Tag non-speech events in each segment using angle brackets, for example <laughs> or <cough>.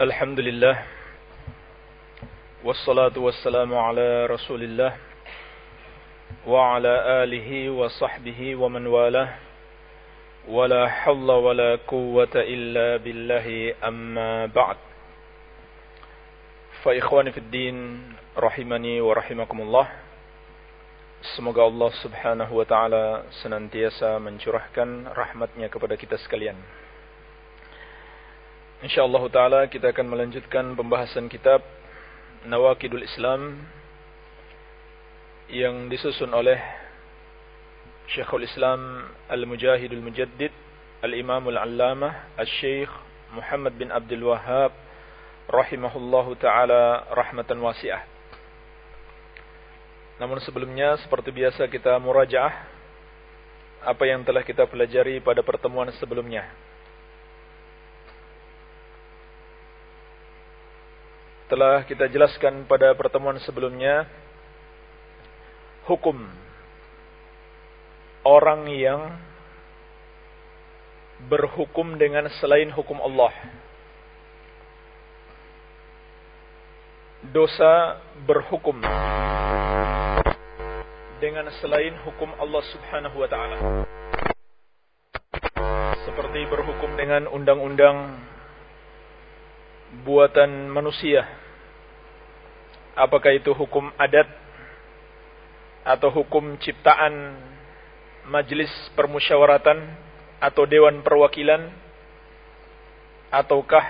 الحمد لله والصلاة والسلام على رسول الله وعلى آله وصحبه ومن والاه ولا حول ولا قوة إلا بالله أما بعد فإخواني في الدين رحمني ورحمكم الله Semoga Allah subhanahu wa ta'ala senantiasa mencurahkan rahmatnya kepada kita sekalian. InsyaAllah ta'ala kita akan melanjutkan pembahasan kitab Nawakidul Islam yang disusun oleh Syekhul Islam Al-Mujahidul Mujaddid Al-Imamul Allamah Al-Syekh Muhammad bin Abdul Wahab rahimahullahu ta'ala rahmatan wasi'ah. Namun sebelumnya seperti biasa kita murajaah apa yang telah kita pelajari pada pertemuan sebelumnya. Telah kita jelaskan pada pertemuan sebelumnya hukum orang yang berhukum dengan selain hukum Allah. Dosa berhukum dengan selain hukum Allah Subhanahu wa taala. Seperti berhukum dengan undang-undang buatan manusia. Apakah itu hukum adat atau hukum ciptaan majelis permusyawaratan atau dewan perwakilan ataukah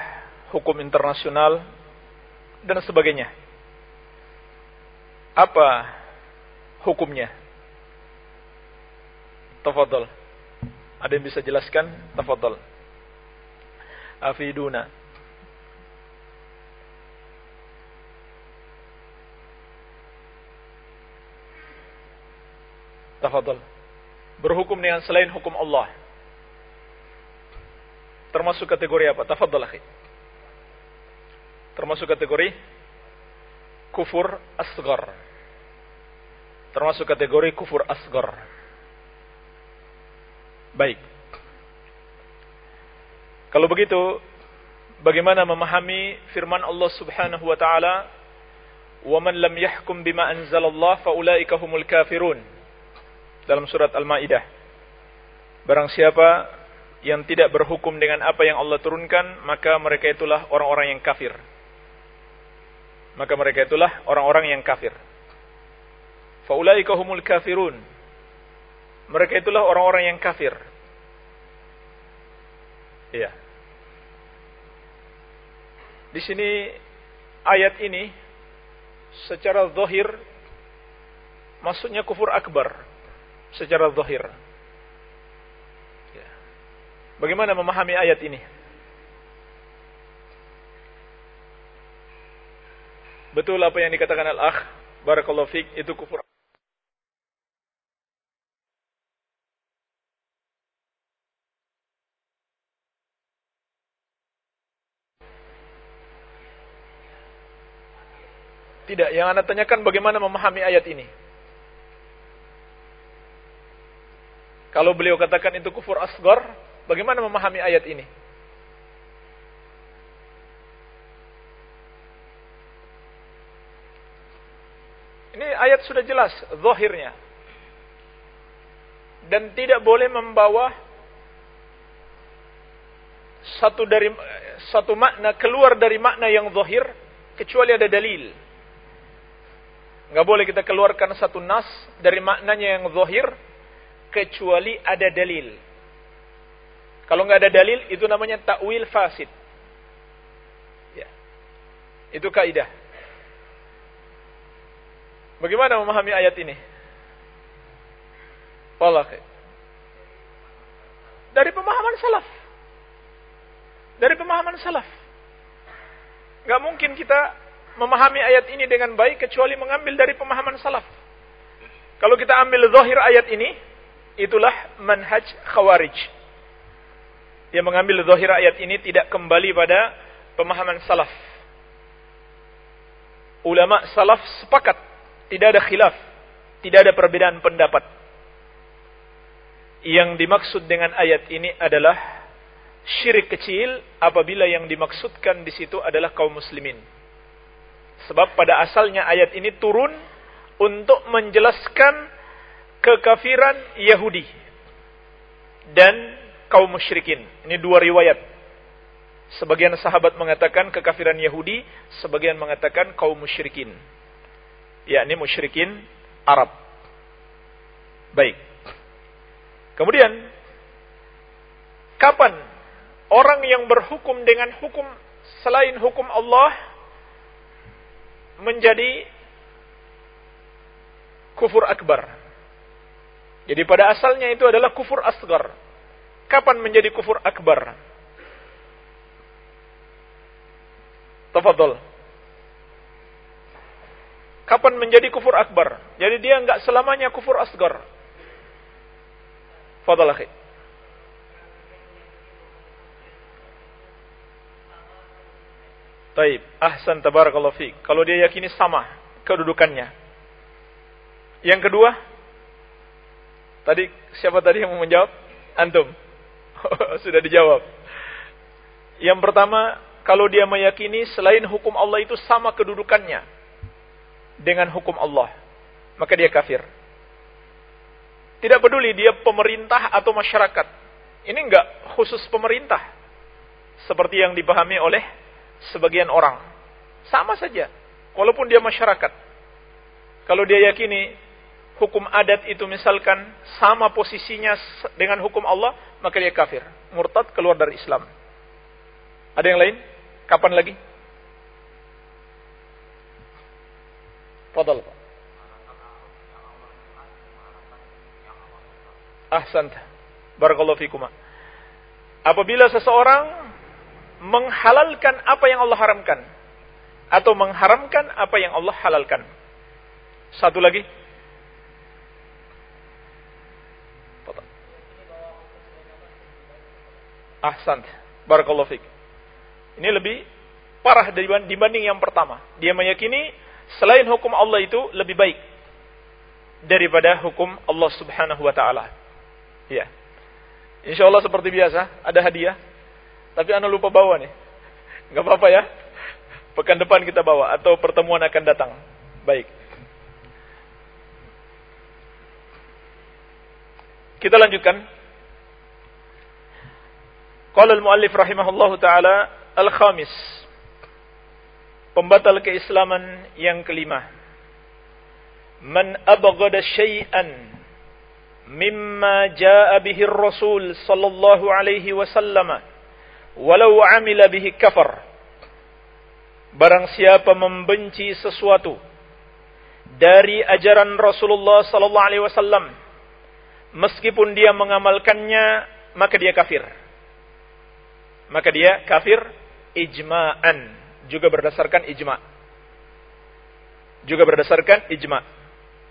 hukum internasional dan sebagainya. Apa hukumnya? Tafadhal. Ada yang bisa jelaskan? Tafadhal. Afiduna. Tafadhal. Berhukum dengan selain hukum Allah. Termasuk kategori apa? Tafadhal akhi. Termasuk kategori kufur asgar termasuk kategori kufur asgar. Baik. Kalau begitu, bagaimana memahami firman Allah Subhanahu wa taala, "Wa man lam yahkum bima anzalallah faulaika humul kafirun." Dalam surat Al-Maidah. Barang siapa yang tidak berhukum dengan apa yang Allah turunkan, maka mereka itulah orang-orang yang kafir. Maka mereka itulah orang-orang yang kafir. Faulaika humul kafirun. Mereka itulah orang-orang yang kafir. Iya. Di sini ayat ini secara zahir maksudnya kufur akbar secara zahir. Ya. Bagaimana memahami ayat ini? Betul apa yang dikatakan al-akh Barakallahu fiqh itu kufur Tidak, yang Anda tanyakan bagaimana memahami ayat ini. Kalau beliau katakan itu kufur asgar, bagaimana memahami ayat ini? Ini ayat sudah jelas, zahirnya. Dan tidak boleh membawa satu dari satu makna keluar dari makna yang zahir kecuali ada dalil. Nggak boleh kita keluarkan satu nas dari maknanya yang zahir kecuali ada dalil. Kalau nggak ada dalil itu namanya takwil fasid. Ya. Itu kaidah. Bagaimana memahami ayat ini? Wallah. Dari pemahaman salaf. Dari pemahaman salaf. Gak mungkin kita memahami ayat ini dengan baik kecuali mengambil dari pemahaman salaf. Kalau kita ambil zahir ayat ini, itulah manhaj khawarij. Yang mengambil zahir ayat ini tidak kembali pada pemahaman salaf. Ulama salaf sepakat, tidak ada khilaf, tidak ada perbedaan pendapat. Yang dimaksud dengan ayat ini adalah syirik kecil apabila yang dimaksudkan di situ adalah kaum muslimin. Sebab pada asalnya ayat ini turun untuk menjelaskan kekafiran Yahudi dan kaum musyrikin. Ini dua riwayat. Sebagian sahabat mengatakan kekafiran Yahudi, sebagian mengatakan kaum musyrikin. Yakni musyrikin Arab. Baik. Kemudian kapan orang yang berhukum dengan hukum selain hukum Allah menjadi kufur akbar. Jadi pada asalnya itu adalah kufur asgar. Kapan menjadi kufur akbar? Tafadhol. Kapan menjadi kufur akbar? Jadi dia enggak selamanya kufur asgar. Fadal akhi. Taib, ahsan tabarakallahu fiik. Kalau dia yakini sama kedudukannya. Yang kedua, tadi siapa tadi yang mau menjawab? Antum. <laughs> Sudah dijawab. Yang pertama, kalau dia meyakini selain hukum Allah itu sama kedudukannya dengan hukum Allah, maka dia kafir. Tidak peduli dia pemerintah atau masyarakat. Ini enggak khusus pemerintah. Seperti yang dipahami oleh sebagian orang. Sama saja. Walaupun dia masyarakat. Kalau dia yakini hukum adat itu misalkan sama posisinya dengan hukum Allah, maka dia kafir. Murtad keluar dari Islam. Ada yang lain? Kapan lagi? Fadal Pak. Ahsan. Barakallahu fikuma. Apabila seseorang menghalalkan apa yang Allah haramkan atau mengharamkan apa yang Allah halalkan. Satu lagi. Ahsan. Barakallahu fiik. Ini lebih parah dibanding yang pertama. Dia meyakini selain hukum Allah itu lebih baik daripada hukum Allah Subhanahu wa taala. Ya. Insyaallah seperti biasa ada hadiah tapi anda lupa bawa nih. Gak apa-apa ya. Pekan depan kita bawa atau pertemuan akan datang. Baik. Kita lanjutkan. Qala al-muallif rahimahullahu taala al-khamis. Pembatal keislaman yang kelima. Man abghada syai'an mimma jaa bihi ar-rasul sallallahu alaihi wasallam walau amila bihi kafar. Barang siapa membenci sesuatu dari ajaran Rasulullah sallallahu alaihi wasallam meskipun dia mengamalkannya maka dia kafir. Maka dia kafir ijma'an juga berdasarkan ijma'. Juga berdasarkan ijma'.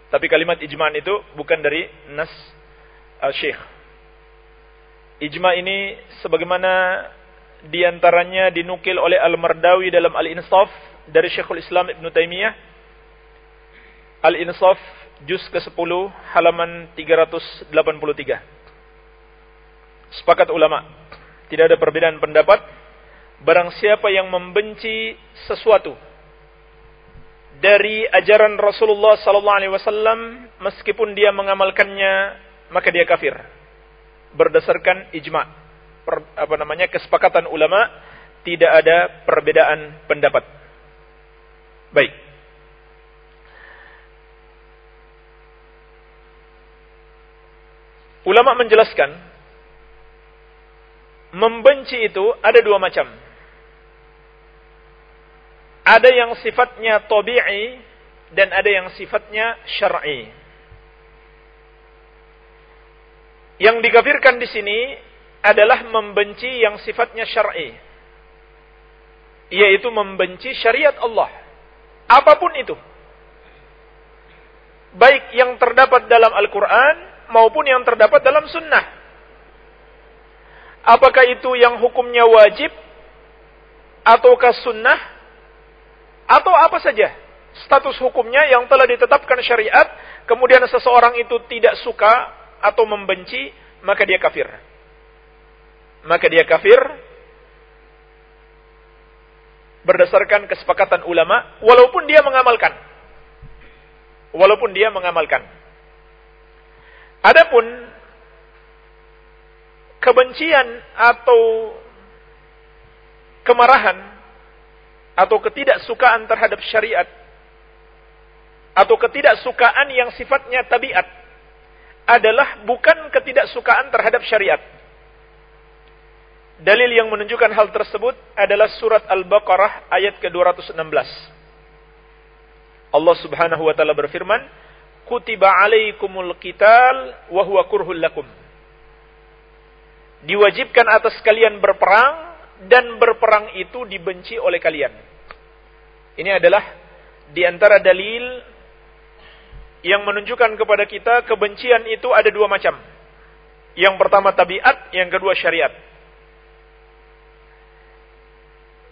Tapi kalimat ijma'an itu bukan dari nas al-syekh. Ijma' ini sebagaimana di antaranya dinukil oleh Al-Mardawi dalam Al-Insaf dari Syekhul Islam Ibn Taimiyah. Al-Insaf juz ke-10 halaman 383. Sepakat ulama, tidak ada perbedaan pendapat barang siapa yang membenci sesuatu dari ajaran Rasulullah sallallahu alaihi wasallam meskipun dia mengamalkannya maka dia kafir berdasarkan ijma' per, apa namanya kesepakatan ulama tidak ada perbedaan pendapat. Baik. Ulama menjelaskan membenci itu ada dua macam. Ada yang sifatnya tabi'i dan ada yang sifatnya syar'i. Yang dikafirkan di sini adalah membenci yang sifatnya syar'i. Yaitu membenci syariat Allah. Apa pun itu. Baik yang terdapat dalam Al-Quran maupun yang terdapat dalam sunnah. Apakah itu yang hukumnya wajib? Ataukah sunnah? Atau apa saja status hukumnya yang telah ditetapkan syariat kemudian seseorang itu tidak suka atau membenci maka dia kafir. maka dia kafir berdasarkan kesepakatan ulama walaupun dia mengamalkan. Walaupun dia mengamalkan. Adapun kebencian atau kemarahan atau ketidaksukaan terhadap syariat atau ketidaksukaan yang sifatnya tabiat adalah bukan ketidaksukaan terhadap syariat Dalil yang menunjukkan hal tersebut adalah surat Al-Baqarah ayat ke-216. Allah Subhanahu wa taala berfirman, "Kutiba 'alaikumul qital wa huwa kurhul lakum." Diwajibkan atas kalian berperang dan berperang itu dibenci oleh kalian. Ini adalah di antara dalil yang menunjukkan kepada kita kebencian itu ada dua macam. Yang pertama tabiat, yang kedua syariat.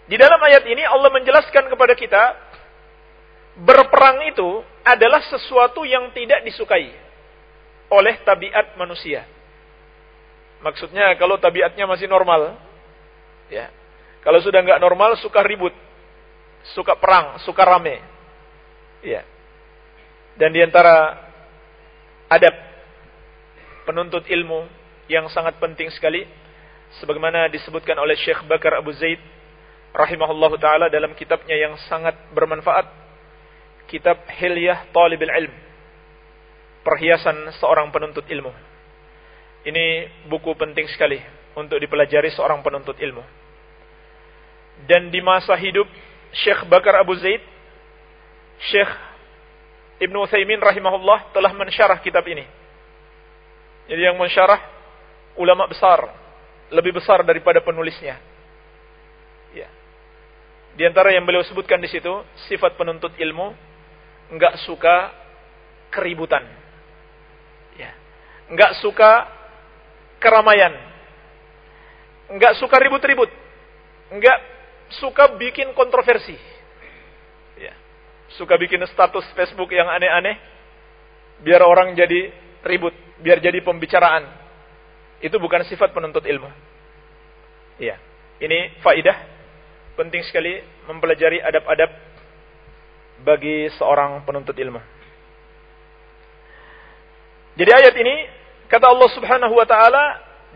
Di dalam ayat ini Allah menjelaskan kepada kita berperang itu adalah sesuatu yang tidak disukai oleh tabiat manusia. Maksudnya kalau tabiatnya masih normal, ya. Kalau sudah nggak normal suka ribut, suka perang, suka rame. Ya. Dan di antara adab penuntut ilmu yang sangat penting sekali sebagaimana disebutkan oleh Syekh Bakar Abu Zaid rahimahullahu taala dalam kitabnya yang sangat bermanfaat kitab Hilyah Talibul Ilm perhiasan seorang penuntut ilmu ini buku penting sekali untuk dipelajari seorang penuntut ilmu dan di masa hidup Syekh Bakar Abu Zaid Syekh Ibnu Utsaimin rahimahullah telah mensyarah kitab ini jadi yang mensyarah ulama besar lebih besar daripada penulisnya ya di antara yang beliau sebutkan di situ, sifat penuntut ilmu enggak suka keributan. Ya. Enggak suka keramaian. Enggak suka ribut-ribut. Enggak suka bikin kontroversi. Ya. Suka bikin status Facebook yang aneh-aneh biar orang jadi ribut, biar jadi pembicaraan. Itu bukan sifat penuntut ilmu. Ya. Ini faidah penting sekali mempelajari adab-adab bagi seorang penuntut ilmu. Jadi ayat ini kata Allah Subhanahu wa taala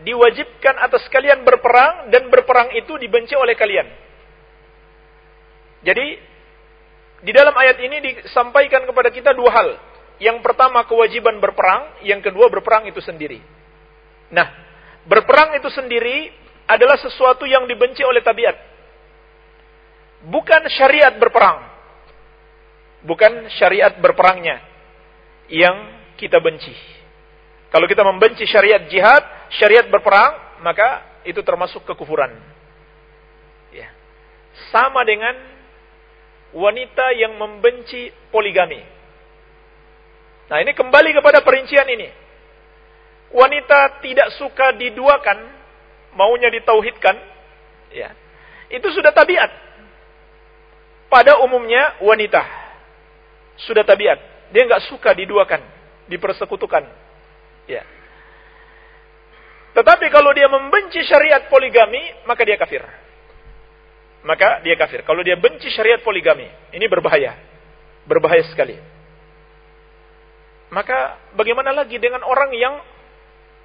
diwajibkan atas kalian berperang dan berperang itu dibenci oleh kalian. Jadi di dalam ayat ini disampaikan kepada kita dua hal. Yang pertama kewajiban berperang, yang kedua berperang itu sendiri. Nah, berperang itu sendiri adalah sesuatu yang dibenci oleh tabiat bukan syariat berperang. Bukan syariat berperangnya yang kita benci. Kalau kita membenci syariat jihad, syariat berperang, maka itu termasuk kekufuran. Ya. Sama dengan wanita yang membenci poligami. Nah, ini kembali kepada perincian ini. Wanita tidak suka diduakan, maunya ditauhidkan, ya. Itu sudah tabiat pada umumnya wanita sudah tabiat dia nggak suka diduakan dipersekutukan ya. Tetapi kalau dia membenci syariat poligami maka dia kafir. Maka dia kafir. Kalau dia benci syariat poligami ini berbahaya. Berbahaya sekali. Maka bagaimana lagi dengan orang yang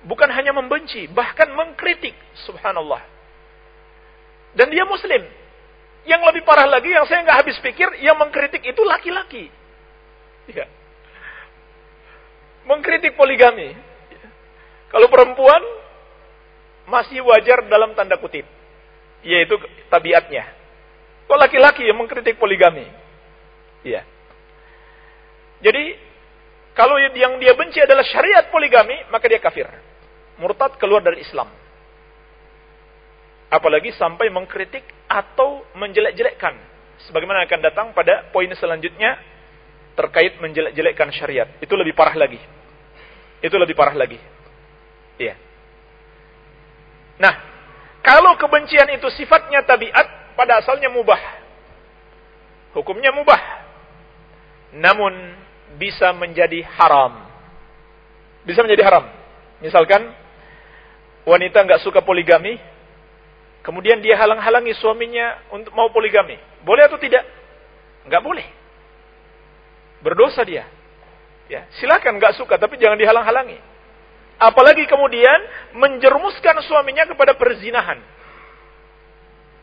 bukan hanya membenci bahkan mengkritik. Subhanallah. Dan dia muslim. Yang lebih parah lagi, yang saya nggak habis pikir, yang mengkritik itu laki-laki. Ya. Mengkritik poligami. Kalau perempuan, masih wajar dalam tanda kutip. Yaitu tabiatnya. Kalau laki-laki yang mengkritik poligami. Ya. Jadi, kalau yang dia benci adalah syariat poligami, maka dia kafir. Murtad keluar dari Islam. Apalagi sampai mengkritik atau menjelek-jelekkan. Sebagaimana akan datang pada poin selanjutnya terkait menjelek-jelekkan syariat. Itu lebih parah lagi. Itu lebih parah lagi. Iya. Nah, kalau kebencian itu sifatnya tabiat, pada asalnya mubah. Hukumnya mubah. Namun bisa menjadi haram. Bisa menjadi haram. Misalkan wanita nggak suka poligami, Kemudian dia halang-halangi suaminya untuk mau poligami. Boleh atau tidak? Enggak boleh. Berdosa dia. Ya, silakan enggak suka tapi jangan dihalang-halangi. Apalagi kemudian menjerumuskan suaminya kepada perzinahan.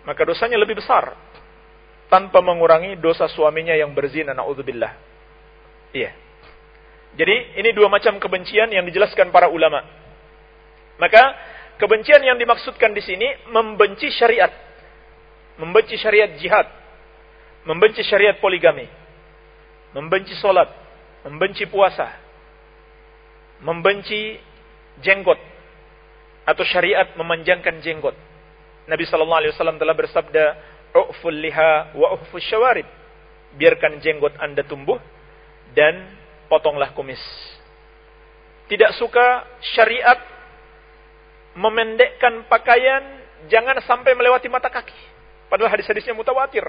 Maka dosanya lebih besar tanpa mengurangi dosa suaminya yang berzina naudzubillah. Iya. Jadi ini dua macam kebencian yang dijelaskan para ulama. Maka kebencian yang dimaksudkan di sini membenci syariat. Membenci syariat jihad. Membenci syariat poligami. Membenci solat. Membenci puasa. Membenci jenggot. Atau syariat memanjangkan jenggot. Nabi Sallallahu Alaihi Wasallam telah bersabda, "U'ful liha wa syawarib." Biarkan jenggot anda tumbuh dan potonglah kumis. Tidak suka syariat memendekkan pakaian, jangan sampai melewati mata kaki. Padahal hadis-hadisnya mutawatir.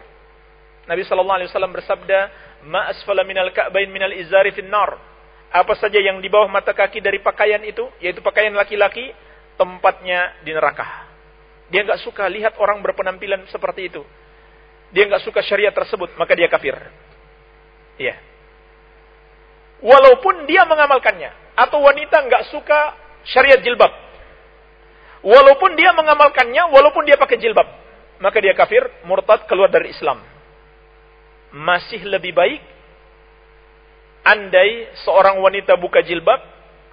Nabi sallallahu alaihi wasallam bersabda, "Ma asfala minal ka'bain minal izari finnar." Apa saja yang di bawah mata kaki dari pakaian itu, yaitu pakaian laki-laki, tempatnya di neraka. Dia nggak suka lihat orang berpenampilan seperti itu. Dia nggak suka syariat tersebut, maka dia kafir. Iya walaupun dia mengamalkannya. Atau wanita nggak suka syariat jilbab. Walaupun dia mengamalkannya, walaupun dia pakai jilbab. Maka dia kafir, murtad, keluar dari Islam. Masih lebih baik andai seorang wanita buka jilbab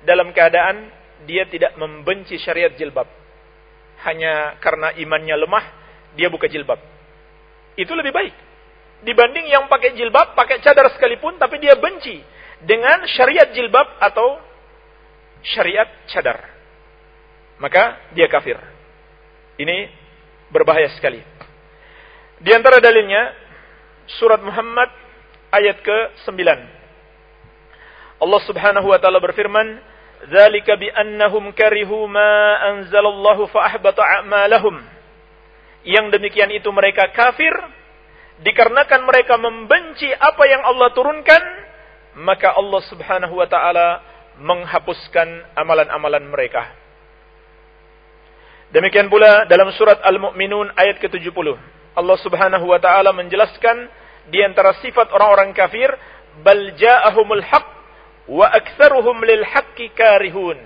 dalam keadaan dia tidak membenci syariat jilbab. Hanya karena imannya lemah, dia buka jilbab. Itu lebih baik. Dibanding yang pakai jilbab, pakai cadar sekalipun, tapi dia benci dengan syariat jilbab atau syariat cadar. Maka dia kafir. Ini berbahaya sekali. Di antara dalilnya surat Muhammad ayat ke-9. Allah Subhanahu wa taala berfirman, "Dzalika bi annahum karihu ma anzalallahu fa ahbata a'malahum." Yang demikian itu mereka kafir dikarenakan mereka membenci apa yang Allah turunkan maka Allah Subhanahu wa taala menghapuskan amalan-amalan mereka. Demikian pula dalam surat Al-Mu'minun ayat ke-70. Allah Subhanahu wa taala menjelaskan di antara sifat orang-orang kafir, bal ja'ahumul haqq wa aktsaruhum lil haqqi karihun.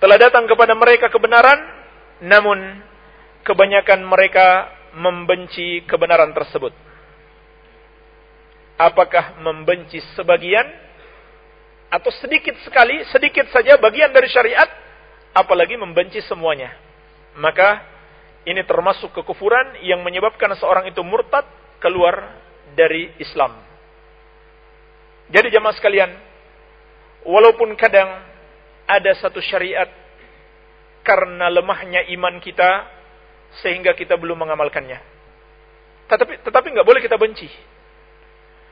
Telah datang kepada mereka kebenaran, namun kebanyakan mereka membenci kebenaran tersebut apakah membenci sebagian atau sedikit sekali, sedikit saja bagian dari syariat, apalagi membenci semuanya. Maka ini termasuk kekufuran yang menyebabkan seorang itu murtad keluar dari Islam. Jadi jemaah sekalian, walaupun kadang ada satu syariat karena lemahnya iman kita sehingga kita belum mengamalkannya. Tetapi tetapi nggak boleh kita benci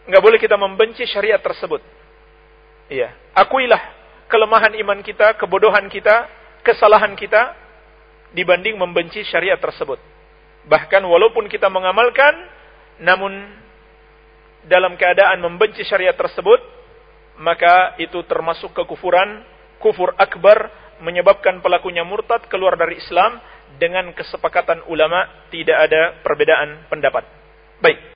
nggak boleh kita membenci syariat tersebut. Iya, akuilah kelemahan iman kita, kebodohan kita, kesalahan kita dibanding membenci syariat tersebut. Bahkan walaupun kita mengamalkan, namun dalam keadaan membenci syariat tersebut, maka itu termasuk kekufuran, kufur akbar, menyebabkan pelakunya murtad keluar dari Islam dengan kesepakatan ulama tidak ada perbedaan pendapat. Baik.